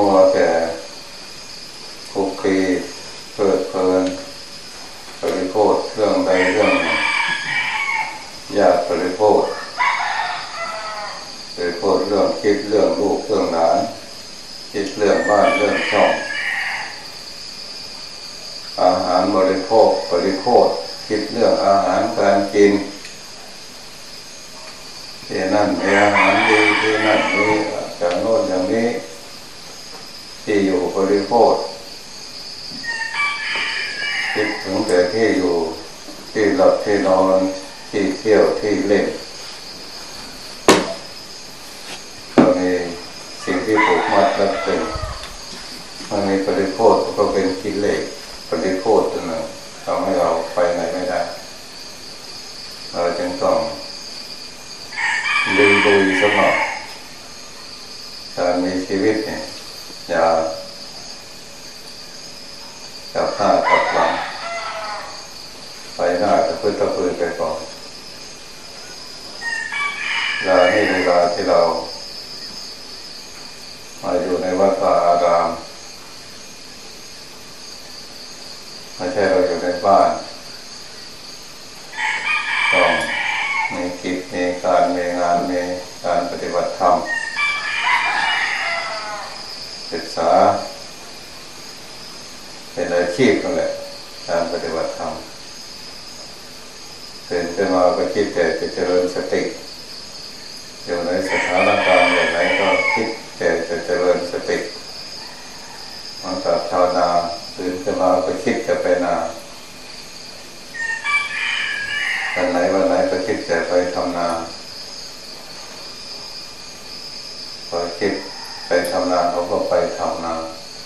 หรือมัวแต่คุกคีเพลิดเพลินบริโภคเรื่องใดเรื่องหนึ่งอยากบริโภคบริโภคเรื่องคิดเรื่องลูกเรื่องหลานคิดเรื่องบ้านเรื่องช่อง อาหารบริโภคบริโภคคิดเรื่องอาหารการกินที่นั่นมีอาหารดีที่นั่นมีอย่างโน้นอย่างนี้ ที่อยู่บริโภค คิดถึงแต่ที่อยู่ที่หลับที่นอนที่เที่ยวที่เล่นก็มีสิ่งที่ผูกมัดรัดตึงมันมีปริโภคก็เป็นกิเลสปริโภคตัวหนึ่งทำให้เราไปไหนไม่ได้ เราจึงต้องลุยลุยสมองการมีชีวิตเนี่ย อย่ากับหน้ากับหลังไปหน้าจะพื้นตะพื้นไปก่อนเวลาให้เวลาที่เรา มาอยู่ในวัดวาอารามไม่ใช่เราอยู่ในบ้านต้องมีกิจมีการมีงานมีการปฏิบัติธรรม เป็นอาชีพนั่นแหละการปฏิบัติธรรมตื่นขึ้นมาก็คิดแต่จะเจริญสติอยู่ในสถานการณ์อย่างไรก็คิดแต่จะเจริญสติมันกับชาวนาตื่นขึ้นมาก็คิดจะไปนาวันไหนวันไหนก็คิดแต่ไปทำนาพอคิดไปทำนาเขาก็ไปทำนา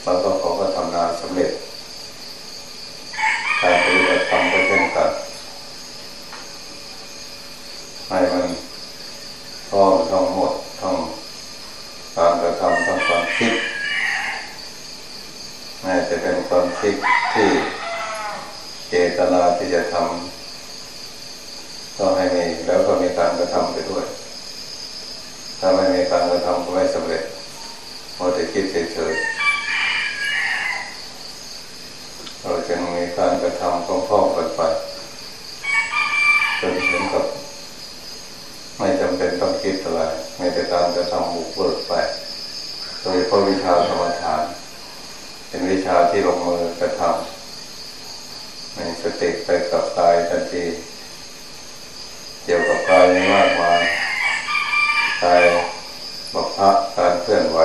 แล้วก็เขาก็ทำนาสำเร็จ การปฏิบัติธรรมก็เช่นกันให้มันพร้อมทั้งหมดทั้งการกระทำทั้งความคิดแม้จะเป็นความคิดที่เจตนาที่จะทำก็ให้มีแล้วก็มีการกระทำไปด้วย ถ้าไม่มีการกระทำก็ไม่สำเร็จพอจะคิดเฉยๆ เราจึงมีการกระทำพร้อมๆกันไปจนถึงกับ ไม่จำเป็นต้องคิดอะไรไม่แต่การกระทำบุกเบิกไป โดยเฉพาะวิชาสมถาน เป็นวิชาที่ลงมือกระทำมีสติไปกับกายทันทีเกี่ยวกับกายมีมากมายกายบัพพะการเคลื่อนไหว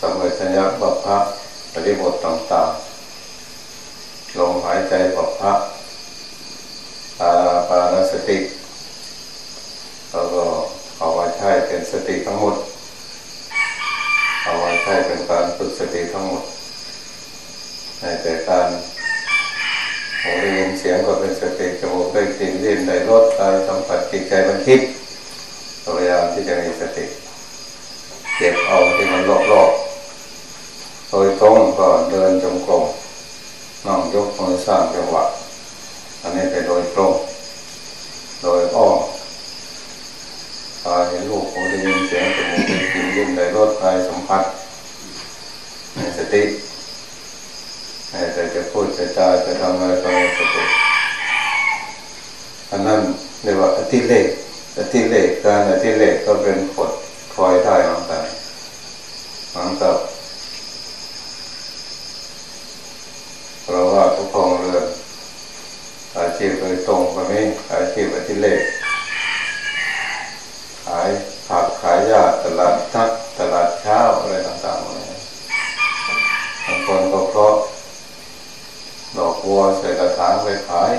สมัยสัญญาบัพพะปฏิบทต่างๆ ลมหายใจบัพพะอาปานสติแล้วก็เอามาใช้เป็นสติทั้งหมด เอามาใช้เป็นการฝึกสติทั้งหมด ในแต่การหูได้ยินเสียงก็เป็นสติจมูกได้กลิ่นลิ้นได้รสกายสัมผัสจิตใจมันคิดพยายามที่จะมีสติเก็บเอาที่มันรอบๆโดยตรงก็เดินจงกรม ยกมือสร้างจังหวะอันนี้เป็นโดยตรงโดยอ้อมตาเห็นรูปหูได้ยินเสียงจมูกได้กลิ่นลิ้นได้รสกายสัมผัสในสติแต่จะพูดจะจาจะทำอะไรก็ในสติอันนั้นเรียกว่าอธิเลกอธิเลกการอธิเลกก็เป็นผลคอยได้เหมือกันเหมือนกับเราว่าทุกครองเรือนอา ชีพโดยตรงก็มีอายชีพอธิเลกขายผักขายยาตลาดทัดตลาดเช้าอะไรต่างๆเลยบางคนก็เพราะดอกบัวใส่กระถางไปขาย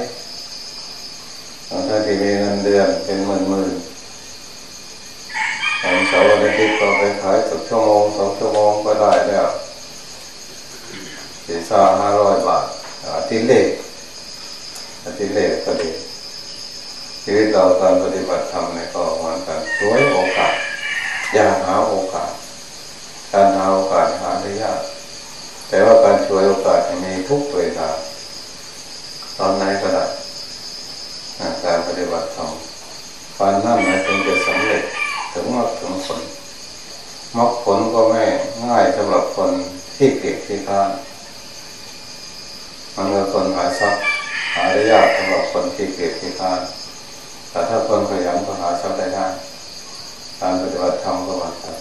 บางท่านที่มีเงินเดือนเป็นหมื่นหมื่นวันเสาร์วันอาทิตย์ก็ไปขายสักชั่วโมงสองชั่วโมงก็ได้แล้วสี่สาห้าร้อยบาทอาทิตย์เล็ก ก็ดีชีวิตเราการปฏิบัติธรรมในก็เหมือนกันช่วยโอกาส อย่าหาโอกาส การหาโอกาสหาได้ยาก แต่ว่าการช่วยโอกาสมีทุกเวลาตอนไหนก็ได้การปฏิบัติธรรมการนั่นนะจึงจะสำเร็จถึงมรรคถึงผลมรรคผลก็ไม่ง่ายสำหรับคนที่เกียจที่ข้านมันเป็คนหาทรัพย์ หาได้ยากสำหรับคนที่เกียจที่ข้านแต่ถ้าคนขยันก็หาทรัพย์ได้ง่ายการปฏิบัติธรรมก็มือนกัน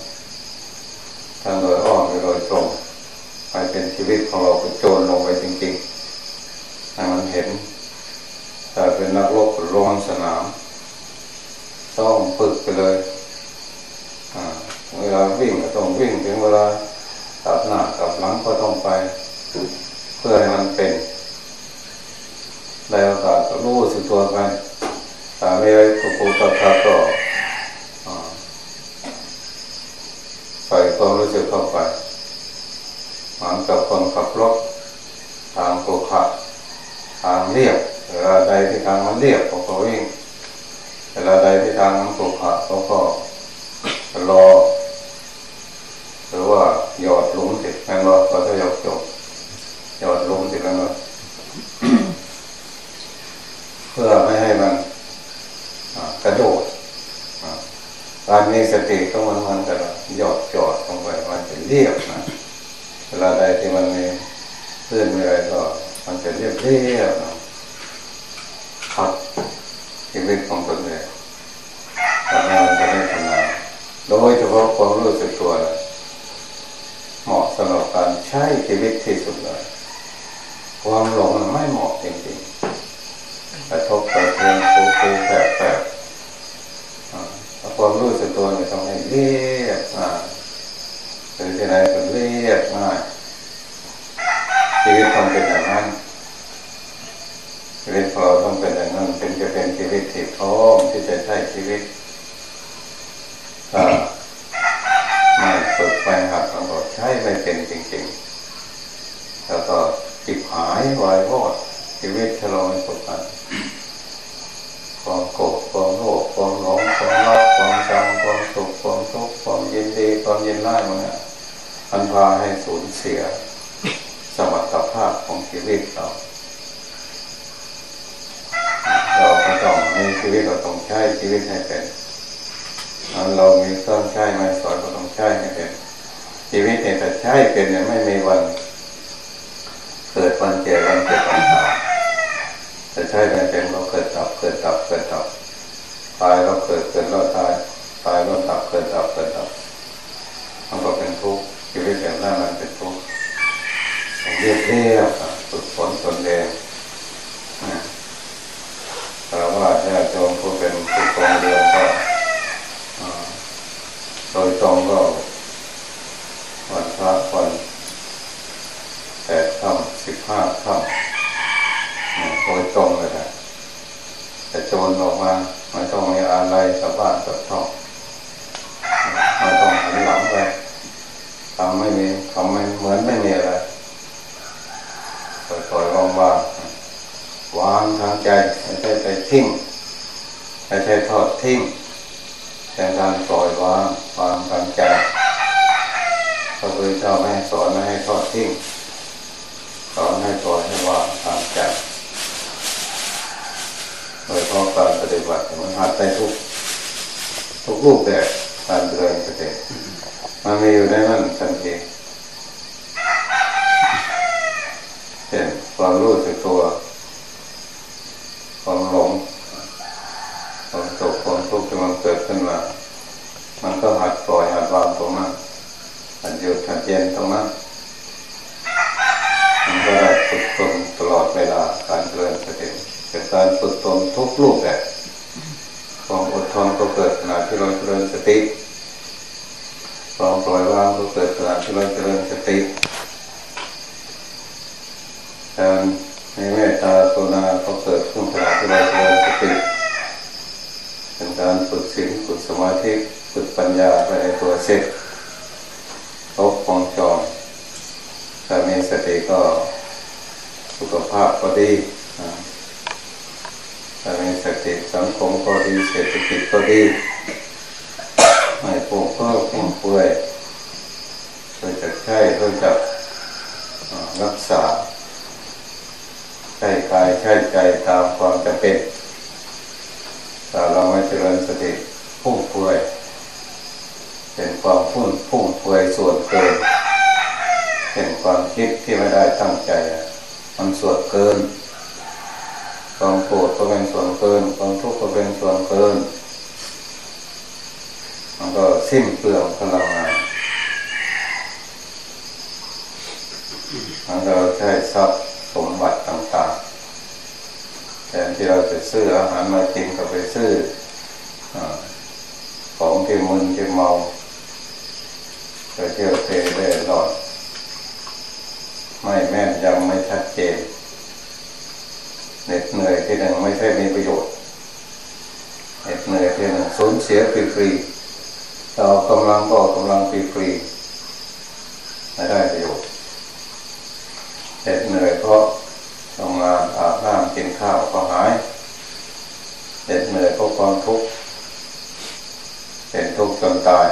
ทั้งโดยอ้อมโดยตรงไปเป็นชีวิตของเราไปโจรลงไปจริงๆให้มันเห็น แต่เป็นนักรบลงสนามต้องฝึกไปเลยเวลาวิ่งก็ต้องวิ่งถึงเวลาตับหน้าตับหลังก็ต้องไป เพื่อให้มันเป็น ในโอกาสก็รู้สึกตัวไปถ้าไม่ได้ตุกตับตับก็ใส่ความรู้สึกเข้าไปเหมือนกับคนขับรถทางโกขะทางเรียบเวลาใดที่ทางมันเรียบเขาก็วิ่งเวลาใดที่ทางมันโกขะเขาก็รอหรือว่าหยอดลุมติดนั่นว่าก็จะหยอดจบหยอดลุมติดนั่นว่าเพื่อไม่ให้มันกระโดด การมีสติต้องมันมันกันหยอดจอดลงไปมันจะเรียบนะเวลาใดที่มันมีเพื่อนมีอะไรก็ มันจะเรียบเรียบครับชีวิตของตนเองทำให้มันจะไม่ทำงานโดยเฉพาะความรู้สึกตัวนะเหมาะสำหรับการใช้ชีวิตที่สุดเลยความหลงไม่เหมาะจริงๆแต่ทบกระเทือนฟูฟูแผลแผลความรู้สึก ตัวเนี่ยต้องให้เรียบอ่าหรือที่ไหนก็เรียบง่าชีวิตต้องเป็นอย่างนั้นชีวิตเราต้องเป็นอย่างนั้นเป็นจะเป็นชีวิตที่พร้อมที่จะใช้ชีวิตไม่ฝึกไปหัดมันก็ใช้ไม่เป็นจริงๆ แล้วก็จิบหายวายวอดชีวิตถ้าเราไม่ฝึกกันความโกรธ ความยินร้ายมันเนี่ยมันพาให้สูญเสีย สมรรถภาพของชีวิตเรา เราก็ต้องมีชีวิตเราต้องใช้ชีวิตให้เป็นนั้นเรามีเครื่องใช้ไม่สอนก็ต้องใช้ให้เป็น ชีวิตเนี่ยแต่ใช้เป็นเนี่ยไม่มีวัน เกิดวันเจ็บวันเจ็บวันตายแต่ใช้ไม่เป็นเราเกิดดับเกิดดับเกิดดับตายเราเกิดเกิดเราตายตายเราดับเกิดดับเกิดดับ มันก็เป็นทุกข์ชีวิตแบบนั้นมันเป็นทุกข์เรียบเรียบฝึกฝนตนเองแต่ว่าญาติโยมผู้เป็นผู้ครองเรือนก็โดยตรงก็วันพระวันแปดค่ำสิบห้าค่ำโดยตรงเลยนะแต่โจรออกมาไม่ต้องมีอะไรกับบ้านกับช่อง ไม่ต้องหันหลังไปทำไม่มีทำไม่เหมือนไม่มีอะไรปล่อยๆว่างๆวางทางใจไม่ใช่ไปทิ้งไม่ใช่ทอดทิ้งแต่การปล่อยวางวางทางใจพระพุทธเจ้าไม่ให้สอนไม่ให้ทอดทิ้งสอนให้ปล่อยให้วางทางใจโดยเพราะการปฏิบัติมันหัดได้ทุกทุกรูปแบบ การเดินสติมันมีอยู่ในนั้นทันทีเห็นความรู้สึกตัว ความหลง ความสุขความทุกข์ที่มันเกิดขึ้นมา มันก็หัดปล่อยหัดวางตรงนั้นหัดหยุดหัดเย็นตรงนั้นมันก็ได้ฝึกตนตลอดเวลาการเจริญสติเป็นการฝึกตนทุกรูปแบบความอดทนก็เกิดขณะที่เราเจริญสติ ก็เกิดขณะที่เราเจริญสติการในเมตตาโุนาก็เกิดขึ้นขณะที่เราเจริญสติเป็นการฝึกศีลฝึกสมาธิฝึกปัญญาไปในตัวเสร็จครบวงจรถ้ามีสติก็สุขภาพก็ดีถ้ามีสติสังคมก็ดีเศรษฐกิจก็ดี ไม่ปกเพ้อพุ่งเปื่อยเราจะใช้เราจะรักษาใช้กายใช้ใจตามความจำเป็นแต่เราไม่เจริญสติพุ่งเปื่อยเป็นความพุ่งพุ่งเปื่อยส่วนเกินเป็นความคิดที่ไม่ได้ตั้งใจมันส่วนเกินความโกรธก็เป็นส่วนเกิน ความทุกข์ก็เป็นส่วนเกิน มันก็สิ้นเปลืองพลังงานมันก็ใช้ทรัพย์สมบัติต่างๆแทนที่เราจะซื้ออาหารมากินก็ไปซื้อของที่มึนที่เมาไปเที่ยวเตะเล่ร่อนไม่แม่นยำไม่ชัดเจนเหน็ดเหนื่อยที่หนึ่งไม่ใช่มีประโยชน์เหน็ดเหนื่อยที่หนึ่งสูญเสียฟรีๆเรากำลังก็กำลังฟรีๆไม่ได้ประโยชน์เหน็ดเหนื่อยเพราะทำงานอาบน้ำกินข้าวก็หายเหน็ดเหนื่อยเพราะความทุกข์เป็นทุกข์จนตาย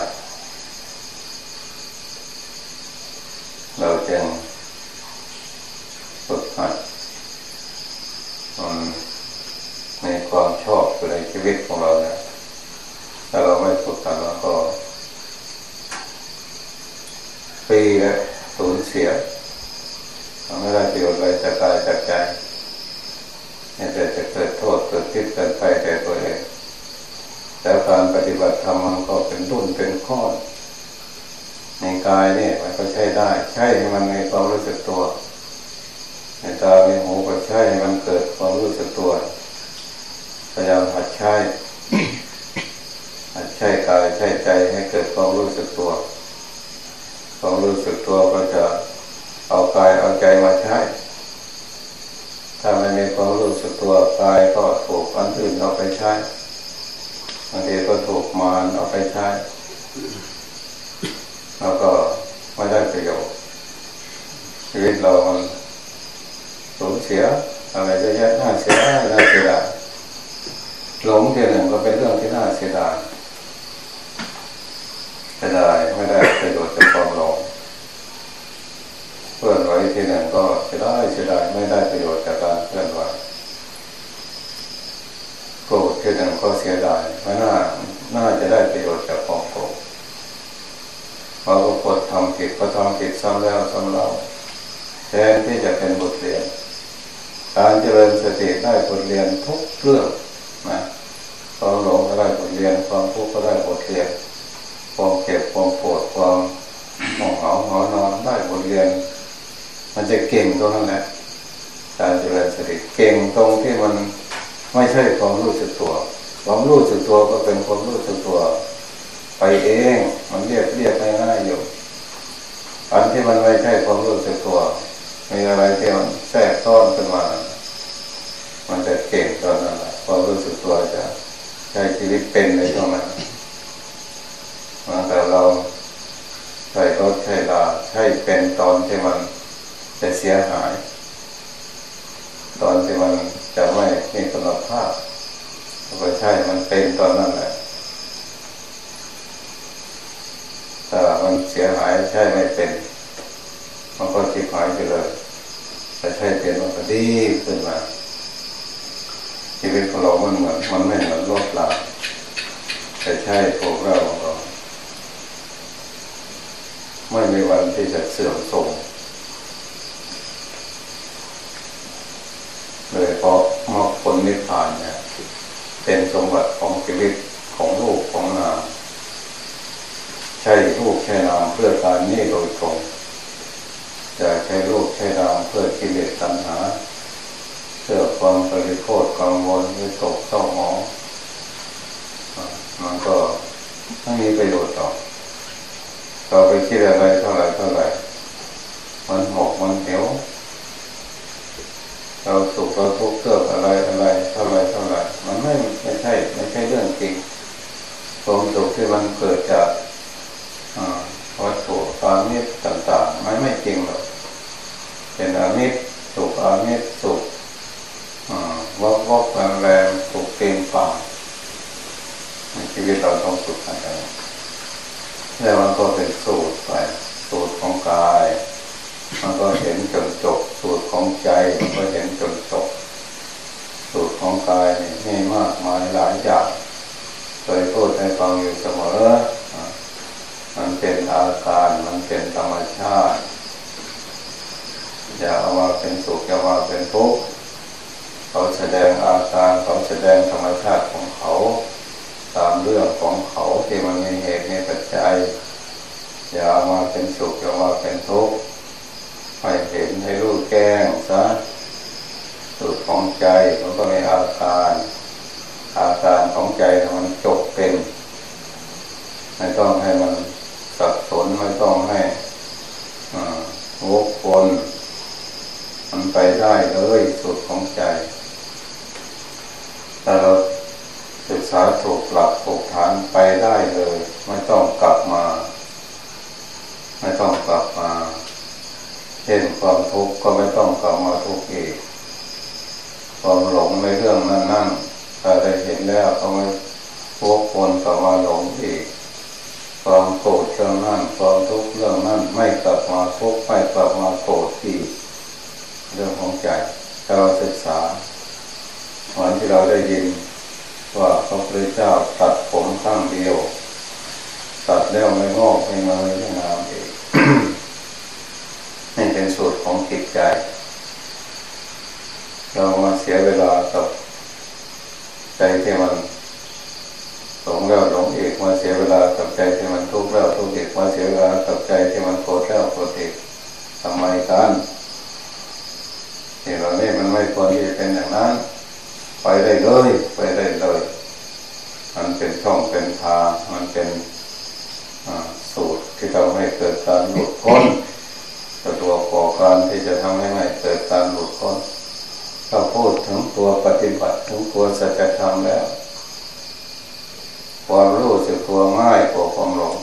เราจึงฝึกหัดมันมีความชอบในชีวิตของเราเนี่ยถ้าเราไม่ฝึกหัดเราก็ปีและ สูญเสียไม่ได้ประโยชน์อะไรจากกายจากใจเนี่ยแต่จะเกิดโทษเกิดพิษเกิดภัยแก่ตัวเองแล้วการปฏิบัติธรรมมันก็เป็นรุ่นเป็นข้อในกายเนี่ยมันก็ใช้ได้ ใช้ให้มันมีความรู้สึกตัว ในตาในหูก็ใช้ให้มันเกิดความรู้สึกตัวพยายามหัดใช้หัดใช้กายใช้ใจให้เกิดความรู้สึกตัว ความรู้สึกตัวก็จะเอากายเอาใจมาใช้ ถ้าไม่มีความรู้สึกตัวกายก็ถูกอันอื่นเอาไปใช้บางทีก็ถูกมารเอาไปใช้แล้วก็ไม่ได้ประโยชน์ชีวิตเรามันสูญเสียอะไรจะแยะน่าเสียดายน่าเสียดายหลงเทีหนึ่งก็เป็นเรื่องที่น่าเสียดาย เสียดายไม่ได้ประโยชน์จากความหลงเพื่อนไหวทีหนึ่งก็เสียดายเสียดายไม่ได้ประโยชน์จากการเพื่อนไหวโกรธทีหนึ่งก็เสียดายไม่น่าน่าจะได้ประโยชน์จากความโกรธพอก็กดทำผิดก็ทำผิดซ้ำแล้วซ้ำเล่าแทนที่จะเป็นบทเรียน การเจริญสติได้บทเรียนทุกเรื่องนะความหลงก็ได้บทเรียนความทุกข์ก็ได้บทเรียน ความเก็บความปวดความหมองเหาหอนอนได้บทเรียน มันจะเก่งตรงนั้นแหละการเจริญสติเก่งตรงที่มันไม่ใช่ความรู้สึกตัว ความรู้สึกตัวก็เป็นความรู้สึกตัว ไปเอง มันเรียกเรียกง่ายๆอยู่อันที่มันไม่ใช่ความรู้สึกตัวมีอะไรที่มันแทรกซ้อนขึ้นมา มันจะเก่งตอนนั้นแหละความรู้สึกตัวจะใช้ชีวิตเป็นในช่วงนั้น แต่เราใช้รถใช้ลาใช้เป็นตอนที่มันจะเสียหาย ตอนที่มันจะไม่มีคุณภาพก็ใช่มันเป็นตอนนั้นแหละถ้ามันเสียหายใช่ไม่เป็น มันก็จิบหายไปเลยแต่ใช่เป็นมันก็ดีขึ้นมาชีวิตของเรามันเหมือนมันไม่เหมือนรถลาแต่ใช่พวกเราของเรา ไม่มีวันที่จะเสื่อมโทรมเลยเพราะมรรคผลนิพพานเนี่ยเป็นสมบัติของชีวิตของลูกของนามใช่ลูกใช่นามเพื่อการนี้โดยตรงจะใช้ลูกใช้นามเพื่อกิเลสตัณหาเพื่อความปริโภคกังวลวิตกเศร้าหมองมันก็ไม่มีประโยชน์ต่อ เราไปคิดอะไรเท่าไรเท่าไรมันหอกมันเหนียวเราสุขเราทุกข์เกิดอะไรอะไรเท่าไรเท่าไรมันไม่ไม่ใช่ไม่ใช่เรื่องจริงความสุขที่มันเกิดจากวัตถุอาเมตต่างๆไม่ไม่จริงหรอกเป็นอาเมตสุขอาเมตสุขวอกวอกแรงแรงสุขเต็มป่าชีวิตเราต้องสุขอะไร แล้วมันก็เป็นสูตรไป สูตรของกาย มันก็เห็นจนจบ สูตรของใจมันก็เห็นจนจบ สูตรของกายนี่มีมากมายหลายอย่างเคยพูดให้ฟังอยู่เสมอ มันเป็นอาการมันเป็นธรรมชาติ อย่าเอามาเป็นสุขอย่ามาเป็นทุกข์เขาแสดงอาการเขาแสดงธรรมชาติของเขา ตามเรื่องของเขาที่มันมีเหตุมีปัจจัยอย่ามาเป็นสุขอย่ามาเป็นทุกข์ให้เห็นให้รู้แก้งซะสุดของใจมันก็มีอาการ อาการของใจมันจบเป็นไม่ต้องให้มันสับสนไม่ต้องให้วกวนมันไปได้เลยสุดของใจแต่เราศึกษาถูกหลักถูกฐานไปได้เลย ไม่ต้องกลับมา ไม่ต้องกลับมาเช่นความทุกข์ก็ไม่ต้องกลับมาทุกข์อีก ความหลงในเรื่องนั้นนั่นถ้าได้เห็นแล้วก็ไม่พวกคนกลับมาหลงอีก ความโกรธเรื่องนั้นความทุกข์เรื่องนั้นไม่กลับมาทุกข์ไม่กลับมาโกรธอีก เรื่องของใจถ้าเราศึกษาวันที่เราได้ยิน ว่าพระพุทธเจ้าตัดผมข้างเดียว ตัดแล้วไม่งอกไม่เงยไม่งามอีก ของจิตใจ เรามาเสียเวลากับใจที่มันหลงแล้วหลงอีกมาเสียเวลากับใจที่มันทุกข์แล้วทุกข์อีกมาเสียเวลากับใจที่มันโกรธแล้วโกรธอีกทำไมกันที่เรานี่มันไม่ควรที่จะเป็นอย่างนั้น ไปได้เลยไปได้เลย มันเป็นช่องเป็นทางมันเป็นสูตรที่ทำให้เกิดการหลุดพ้น ตัวก่อการที่จะทำให้ไม่เกิดการหลุดพ้นถ้าพูดถึงตัวปฏิบัติถึงตัวสัจธรรมแล้ว ความรู้สึกตัวง่ายกว่าความหลง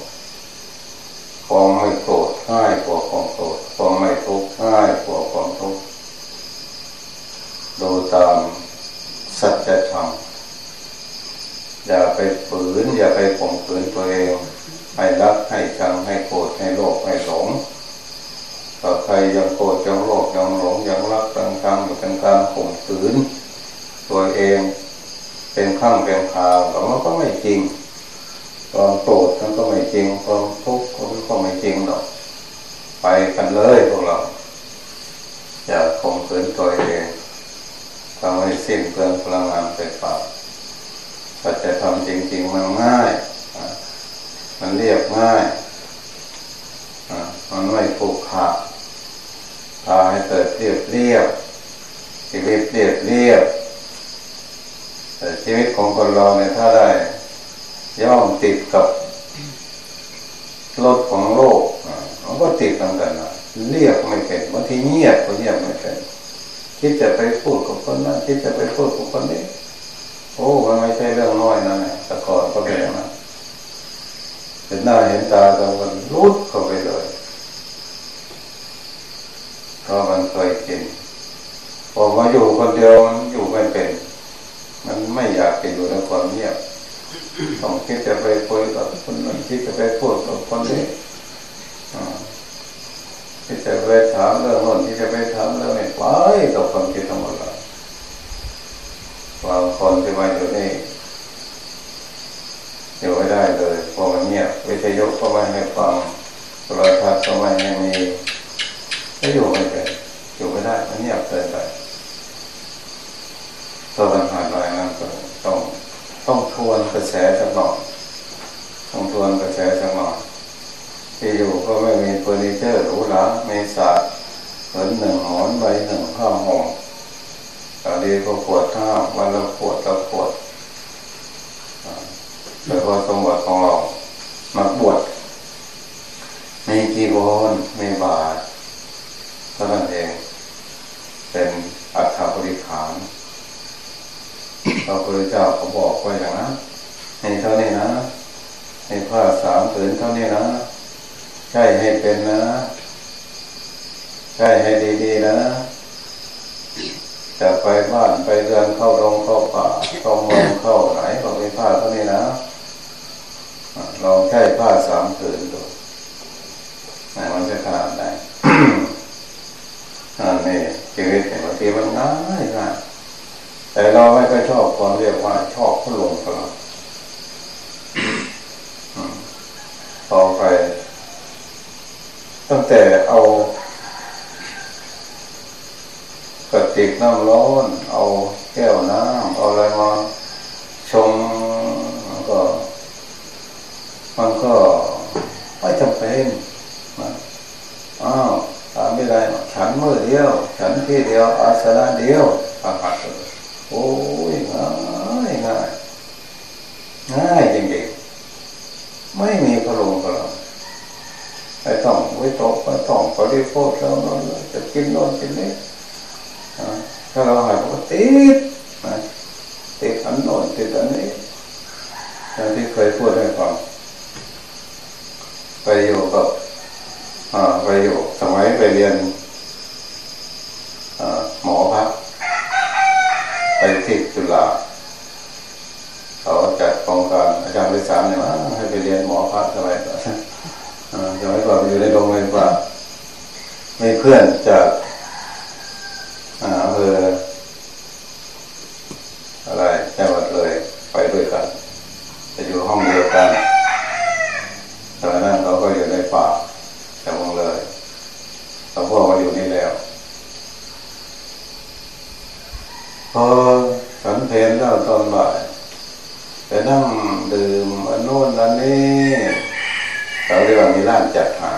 ความไม่โกรธง่ายกว่าความโกรธความไม่ทุกข์ง่ายกว่าความทุกข์ดูตามสัจธรรมอย่าไปฝืนอย่าไปข่มขืนตัวเอง ให้รักให้ชังให้โกรธให้โลภให้หลง ถ้าใครยังโกรธยังโลภยังหลงยังรักยังชังอยู่เป็นการข่มขืนตัวเองเป็นข้างเป็นคาวแต่มันก็ไม่จริงความโกรธมันก็ไม่จริงความทุกข์มันก็ไม่จริงหรอกไปกันเลยพวกเรา อย่าข่มขืนตัวเองทำให้สิ้นเปลืองพลังงานไปเปล่าถ้าจะทำจริงๆมันง่ายมันเรียบง่ายมันไม่ผูกขาด พาให้เกิดเรียบเรียบชีวิตเรียบเรียบแต่ชีวิตของคนเราเนี่ยถ้าได้ ย่อมติดกับรถของโลกมันก็ติดกันกันนะเรียบไม่เป็นบางทีเงียบก็เงียบไม่เป็นคิดจะไปพูดกับคนนั้นคิดจะไปพูดกับคนนี้โอ้มันไม่ใช่เรื่องน้อยนะเนี่ยแต่ก่อนก็เป็นนั้นเห็นหน้าเห็นตากันมันรุดเข้าไป เลยเพราะมันเคยกินพอมาอยู่คนเดียวมันอยู่ไม่เป็น มันไม่อยากไปอยู่ในความเงียบต้องคิดจะไปคุยกับคนนั้นคิดจะไปพูดกับคนนี้คิดจะไปถามเรื่องนั้นคิดจะไปถามเรื่องนี้ไปกับความคิดทั้งหมดลยบางคนที่มาอยู่นี่อยู่ไม่ได้เลยพอมันเงียบวิทยุก็ไม่ให้ฟังโทรทัศน์ก็ไม่ให้มีก็อยู่ไม่เป็น ไม่ได้มันเงียบเกินไปตัวปัญหาอะไรนั่นก็ต้องต้องทวนกระแสสักหน่อยต้องทวนกระแสสักหน่อยที่อยู่ก็ไม่มีเฟอร์นิเจอร์หรูหราไม่สาดเหมือนหนึ่งหอนใบหนึ่งผ้าวห่มตอนนี้ก็ปวดท่าวันละปวดละปวดแต่ว่าสมบัติของเรามาบวชวรมีบาทเท่านั้นเอง เป็นอัตถบริขารพระพุทธเจ้าเขาบอกไว้อย่างนั้นให้เท่านี้นะ ให้ผ้าสามผืนเท่านี้นะ ใช่ให้เป็นนะ ใช่ให้ดีๆนะจะไปบ้านไปเรือนเข้าโรงเข้าป่าเข้าเมืองเข้าไหนก็มีผ้าเท่านี้นะลองใช้ผ้าสามผืนดูมันจะขนาดไหนอันนี้ ชีวิตเนี่บางทีมันง่ายง่ายแต่เราไม่ค่อยชอบความเรียกว่าชอบผู้หลงพลังต่อไป ตั้งแต่เอากระติกน้ำร้อน เอาแก้วน้ำเอาอะไรมาชงก็ มันก็ไม่จำเป็น ไม่ได้ฉันมือเดียว ฉันที่เดียวอาสนะเดียวอาหัดเลยโอ้ยง่ายง่ายง่ายจริงๆไม่มีพลังพลังไม่ต้องไม่ต้องไม่ต้องบริโภคแล้วจะกินน่นกินนี้ถ้าเราหายปกติดติดอันโน่นติดอันนี้อย่างที่เคยพูดให้ฟังไปอยู่กับ ไปอยู่สมัยไปเรียนหมอพักไปที่จุฬาเขาจัดโครงการอาจารย์วิสามเนี่ยว่าให้ไปเรียนหมอพักสมัยก่อนสมัยก่อนอยู่ในโรงพยาบาลมีเพื่อนจากอำเภออะไรจังหวัดเลยไปด้วยกัน จะอยู่ห้องเดียวกันตอนนั้นเราก็อยู่ในป่าจังหวัดเลยเราพ่อมาอยู่นี่แล้ว พอสันเพลแล้วตอนบ่ายไปนั่งดื่มอันโน้นอันนี้เราเรียกว่ามีร้านจัดหา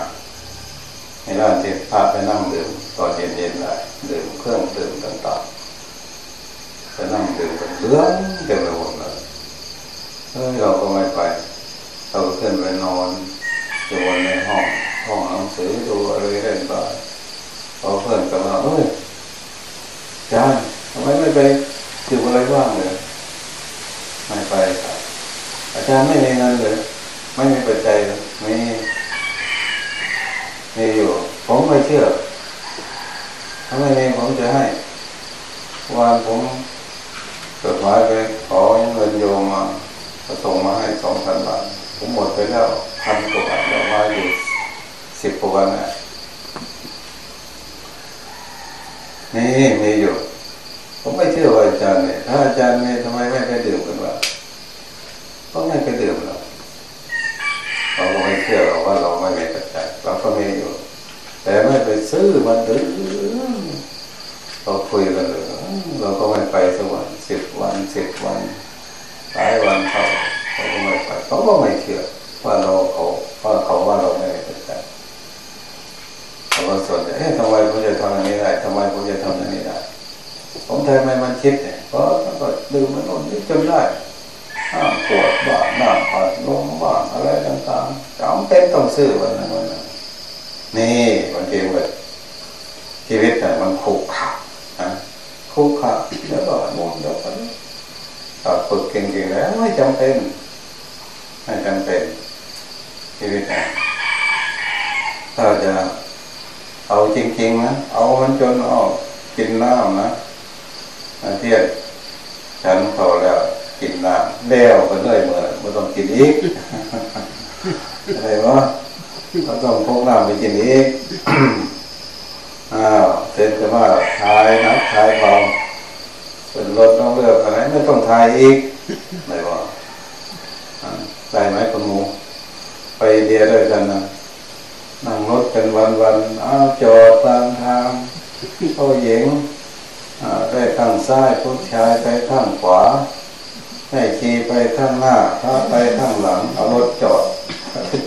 มีร้านที่ พาไปนั่งดื่มตอนเย็นๆได้ดื่มเครื่องดื่มต่างๆไปนั่งดื่มกันเรื่องเต็มไปหมดเลยเฮ้ยเราก็ไม่ไป เราขึ้นไปนอนอยู่ในห้องห้องหนังสือดูอะไรเล่นไปพอเพื่อนกลับมาเฮ้ยจานทำไมไม่ไปอยู่อะไรบ้างเลยไม่ไปครับอาจารย์ไม่มีเงินเลย ไม่มีปัจจัยเลยไม่มีอยู่ ผมไม่เชื่อถ้าไม่มีผมจะให้วานผมจดหมายไปขอเงินโยมมาส่งมาให้สองพันบาท ผมหมดไปแล้วพันกว่าบาทแล้วมาอยู่สิบกว่าวันน่ะนี่มีอยู่ ผมไม่เชื่อว่าอาจารย์เนี่ยถ้าอาจารย์เนี่ยทำไมไม่ไปดื่มกันวะก็ไม่ไปดื่มหรอกเราไม่เชื่อเราว่าเราไม่มีปัจจัยเราก็มี ไปซื้อมันดื่มเราคุยกันเลยเราก็ไม่ไปสักวันสิบวันสิบวันหลายวันเขาเขาก็ไม่ไปเขาก็ไม่เชื่อว่าเราเขาว่าเขาว่าเราไม่มีปัจจัยเขาก็สนใจเอ๊ะทำไมผมจะทำอย่างนี้ได้ทำไมผมจะทำอย่างนี้ได้ผมทำไมมันคิดเนี่ยเพราะมันก็ดื่มมันน่นนี่จนได้ห้ามปวดบ้างน้ำผัดลมบ้างอะไรต่างๆจำเป็นต้องซื้อวันนั้นวันนั้นนี่ บางทีมันชีวิตเนี่ยมันขุกขักนะขุกขักแล้วก็งงแล้วก็ถ้าฝึกเก่งๆแล้วไม่จำเป็นไม่จำเป็นชีวิตเนี่ยถ้าจะเอาจริงๆนะเอามันจนออกกินน้ำนะเทียนฉันพอแล้วกินน้ำแล้วก็เลยเมื่อไม่ต้องกินอีกอะไรวะ เราต้องพกน้ำไปกินอีกอ้าวเสร็จก็ว่าทายนะทายเบาเป็นรถต้องเลือกอะไรไม่ต้องทายอีกอะไรวะได้ไหมคุณหมูไปเดียด้วยกันนะนั่งรถเป็นวันวันอ้าวจอดตามทางผู้หญิงได้ข้างซ้ายผู้ชายไปข้างขวาให้ขี่ไปข้างหน้าถ้าไปข้างหลังเอารถจอด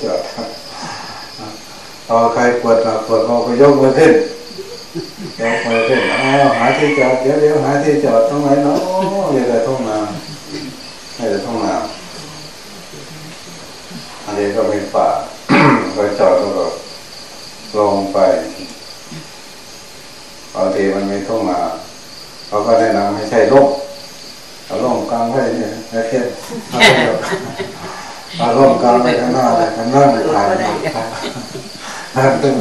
จอด พอใครปวดหนักปวดเราก็ยกมือขึ้นยกมือขึ้นอ้าวหาที่จอดเดี๋ยวเดี๋ยวหาที่จอดตรงไหนเนาะอย่าได้ท่องน้ำอย่าได้ท่องน้ำอันนี้ก็มีป่าไปจอดก็ลงไปบางทีมันมีทุ่งนาเขาก็แนะนำให้ใช้ร่มเอาร่มกลางไว้เนี่ยแค่เทียบเอาร่มกลางไว้ข้างหน้าเลยข้างหน้าถ่าย นั่งตึ้ง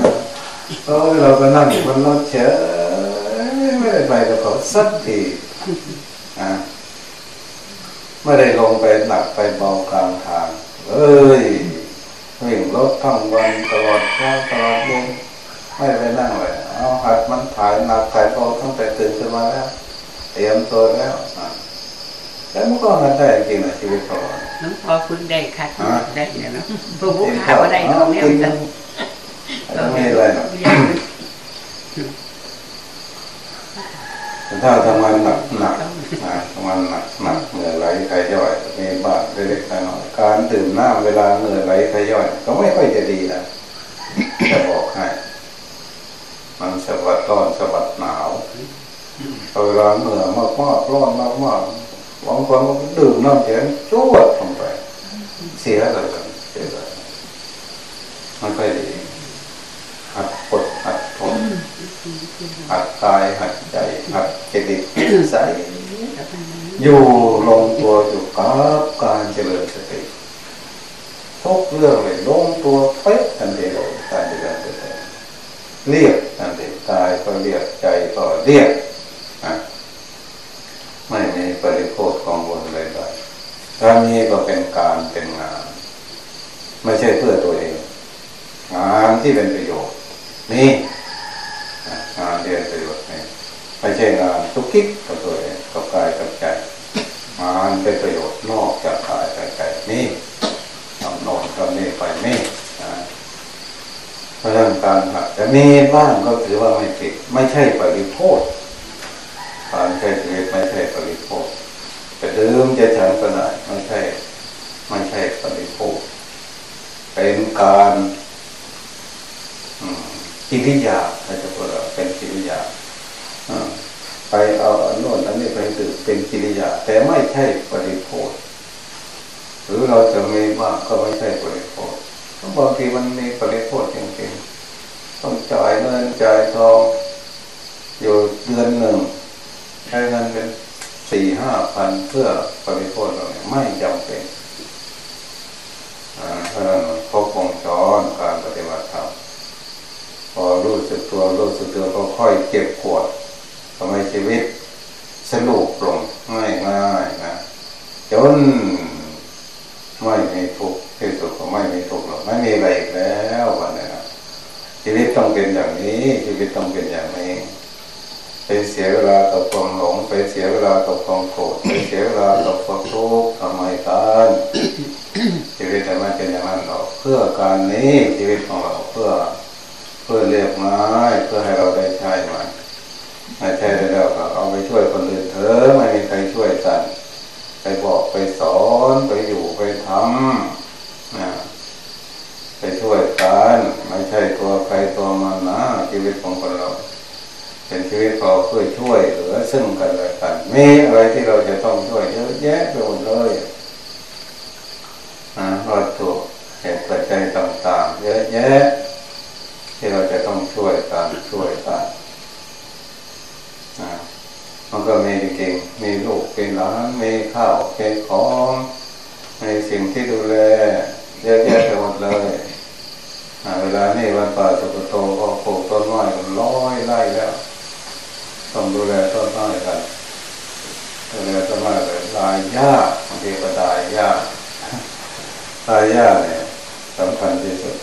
เออเราก็นั่งบนรถเฉยไม่ได้ไปกับเขาสักทีอะไม่ได้ลงไปหนักไปเบากลางทางเอ้ยวิ่งรถทั้งวันตลอดเช้าตลอดเย็นไม่ไปนั่งเลยเอาหัดมันถ่ายหนักถ่ายเบาตั้งแต่ตื่นขึ้นมาแล้วเตรียมตัวแล้วอะแล้วมันก็หัดได้จริงนะชีวิตเขาน้องพอคุณได้ค่ะได้เนาะพวกผู้ขาก็ได้ตรงนี้กิน แต่ไม่มีอะไรหรอกถ้าทำงานหนักหนักนะทำงานหนักหนักเหนื่อยไหลใครย่อยมีบ้างเล็กๆน้อยการดื่มน้ำเวลาเหนื่อยไหลใครย่อย ก็ไม่ค่อยจะดีนะจะบอกให้ มันสะบัดร้อนสะบัดหนาวเวลาเหนื่อยมากมากๆร้อนมากมากๆบางคนก็ดื่มน้ำแข็งจวดลงไป เสียเลยกันเสียเลยมันค่อยดี หัดปดหัดทนหัดกายหัดใจหัดจิตใสอยู่ลงตัวอยู่กับการเจริญสติทุกเรื่องเลยลงตัวเป๊ะทันทีเลยการเจริญสติเรียกทันทีกายก็เรียกใจก็เรียกไม่มีปริโภคกังวลเลยเลยถ้ามีก็เป็นการเป็นงาน ไม่ใช่เพื่อตัวเอง งานที่เป็นประโยชน์ นี่งานที่เป็นประโยชน์นี่ไม่ใช่งานทุกคิกกับตัวเองกับกายกับใจงานเป็นประโยชน์นอกจากกายกับใจนี่ทำนอนทำนี่ไปนี่เพราะฉะนั้นการหัดจะมีบ้างก็ถือว่าไม่ผิดไม่ใช่ปริโภคการใช้ชีวิตไม่ใช่ปริโภคจะดื่มจะฉันก็ได้ไม่ใช่ไม่ใช่ปริโภคเป็นการ กิริยาเราจะพูดเป็นกิริยาไปเอาโน้นอันนี้ไปดื่มเป็นกิริยา แต่ไม่ใช่ปริโภคหรือเราจะมีบ้างก็ไม่ใช่ปริโภคเพราะบางทีมันมีปริโภคจริงๆต้องจ่ายเงินจ่ายทอง อยู่เดือนหนึ่งใช้เงินเป็นสี่ห้าพันเพื่อปริโภคเราไม่จำเป็นอ่าเพราะฉะนั้นครบวงจรการปฏิบัติธรรมพอรู้ สึกตัวรู้สึกตัวก็ค่อยเก็บขวดทำให้ชีวิตสรุปลงง่ายง่ายนะจนไม่มีทุกข์ที่สุดก็ไม่มีทุกข์หรอกไม่มีอะไรอีกแล้ววันนี้นะชีวิตต้องเป็นอย่างนี้ ชีวิตต้องเป็นอย่างนี้ไปเสียเวลากับความหลงไปเสียเวลากับความโกรธไปเสียเวลากับความทุกข์ทำไมกันชีวิตแต่ไม่เป็นอย่างนั้นหรอกเพื่อการนี้ชีวิตของเราเพื่อ พื่อเรียกง่ายเพื่อให้เราได้ใช้มันไม่ใช่ได้แล้วก็เอาไปช่วยคนอื่นเถอะไม่มีใครช่วยกัน ไปบอกไปสอนไปอยู่ไปทำนะไปช่วยกันไม่ใช่ตัวใครตัวมันนะชีวิตของคนเรา เป็นชีวิตเราเพื่อช่วยเหลือซึ่งกันและกันมีอะไรที่เราจะต้องช่วยเยอะแยะไปหมดเลยนะวัตถุเหตุปัจจัยต่างๆ เยอะแยะ ที่เราจะต้องช่วยกันช่วยกันะมันก็มีจริงมีลูกเป็นหลานมีข้าวเป็นของมีสิ่งที่ดูแลเยอะแยะไปหมดเลยเวลานี่วันป่าสุกโตก็ปลูกต้นไม้กันร้อยไร่แล้วต้องดูแลต้นไม้กันดูแลต้นไม้เลยลายหญ้าบางทีก็ตายหญ้าตายยากเนี่ยสำคัญที่สุด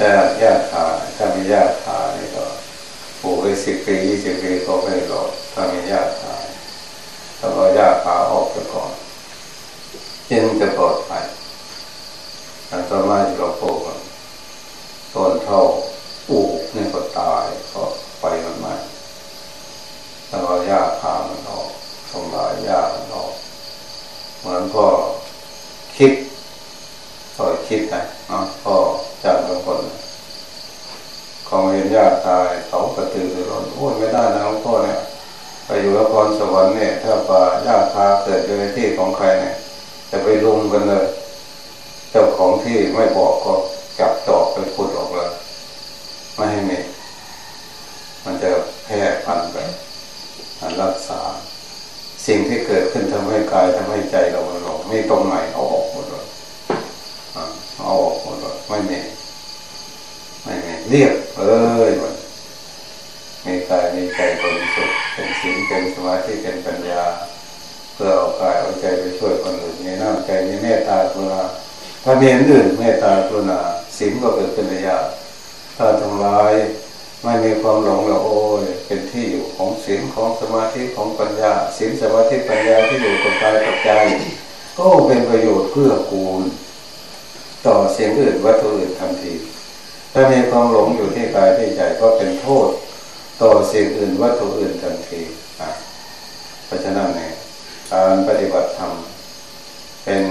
แต่ยากขาถ้ามียากขานี่ก็ปลูกไปสิบปียี่สิบปีก็ไม่หลอดถ้ามียากขาต้องเอายากขาออกไปก่อนจึงจะปลอดภัยแต่ต้นไม้ที่เราปลูกอนต้นเท่าปลูก อยู่ลครสวรรค์เนี่ย ถ้าป่าหญ้าคาเกิดอยู่ในที่ของใครเนี่ย จะไปรุมกันเลย เจ้าของที่ไม่บอกก็จับจอบไปพุดออกเลยไม่ให้มีมันจะแพร่พันไปรักษา สิ่งที่เกิดขึ้นทำให้กายทำให้ใจเราหลงไม่ตรงไหนเอาออกหมดเลยเอาออกหมดเลยไม่มีไม่มีเรียบเอ้ยหมดมีกายมีใจบริสุท ศีลเป็นสมาธิเป็นปัญญา เพื่อเอากายเอาใจไปช่วยคนอื่นมีน้ำใจมีเมตตากรุณาถ้ามีอันอื่นเมตตากรุณาศีลก็เกิดขึ้นในยาถ้าทำลายไม่มีความหลงแล้วโอ้ยเป็นที่อยู่ของศีลของสมาธิของปัญญาศีลสมาธิปัญญาที่อยู่กับกายกับใจก็เป็นประโยชน์เพื่อกูล ต่อเสียงอื่นวัตถุอื่นทันที ถ้ามีความหลงอยู่ที่กายที่ใจก็เป็นโทษ ต่อสิ่งอื่นวัตถุอื่นทันทีเพราะฉะนั้นเนี่ยการปฏิบัติธรรมเป็น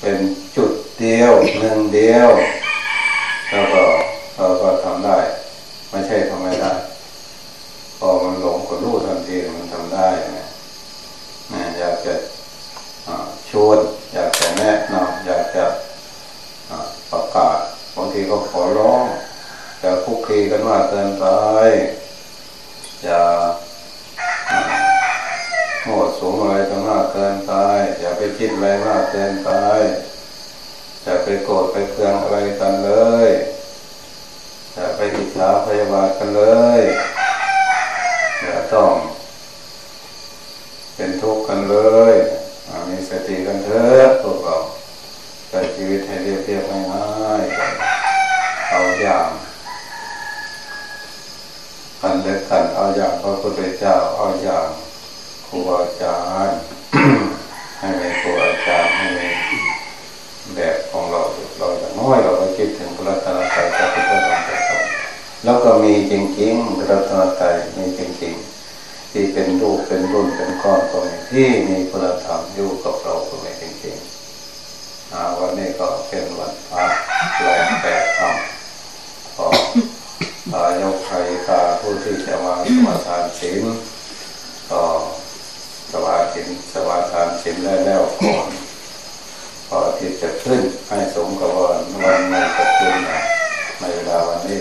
เป็นจุดเดียวหนึ่งเดียวแล้วก็เราก็ทำได้ ไม่ใช่ทำไม่ได้พอมันหลงก็รู้ทันทีมันทำได้นะนะอยากจะอ่ชวนอยากจะแนะนำอยากจะอ่ประกาศบางทีก็ขอร้อง อย่าคุกคีกันมากเกินไป อย่าอ่าโง่สูงอะไรกันมากเกินไป อย่าไปคิดอะไรมากเกินไป อย่าไปโกรธไปเคืองอะไรกันเลย อย่าไปอิจฉาพยาบาทกันเลย อย่าต้อง เป็นทุกข์กันเลยอ่ามีสติกันเถอะพวกเราใช้ชีวิตให้เรียบเรียบง่ายๆกันเอาอย่างกันเล็กกันเอาอย่างพระพุทธเจ้า เอาอย่างครูอา จารย์ ให้มีครูอาจารย์ให้มีแบบของเราเราอย่างน้อยเราก็คิดถึงพระรัตนตรัยพระพุทธธรรมประสงค์แล้วก็มีจริงๆพระรัตนตรัยมีจริงๆ ที่เป็นรูปเป็นรุ่นเป็นก้อนก็มีที่มีคุณธรรมอยู่กับเราก็มีจริงๆวันนี้ก็เป็นวันพระแรงแปดคำขออายกไทยตาผู้ที่จะมาสมาทานศีลก็สมา ธิสมาทานศีลได้แล้วก่อนพออาทิตย์จะขึ้นให้สมกับวันวันนี้จะขึ้นในเวลาวันนี้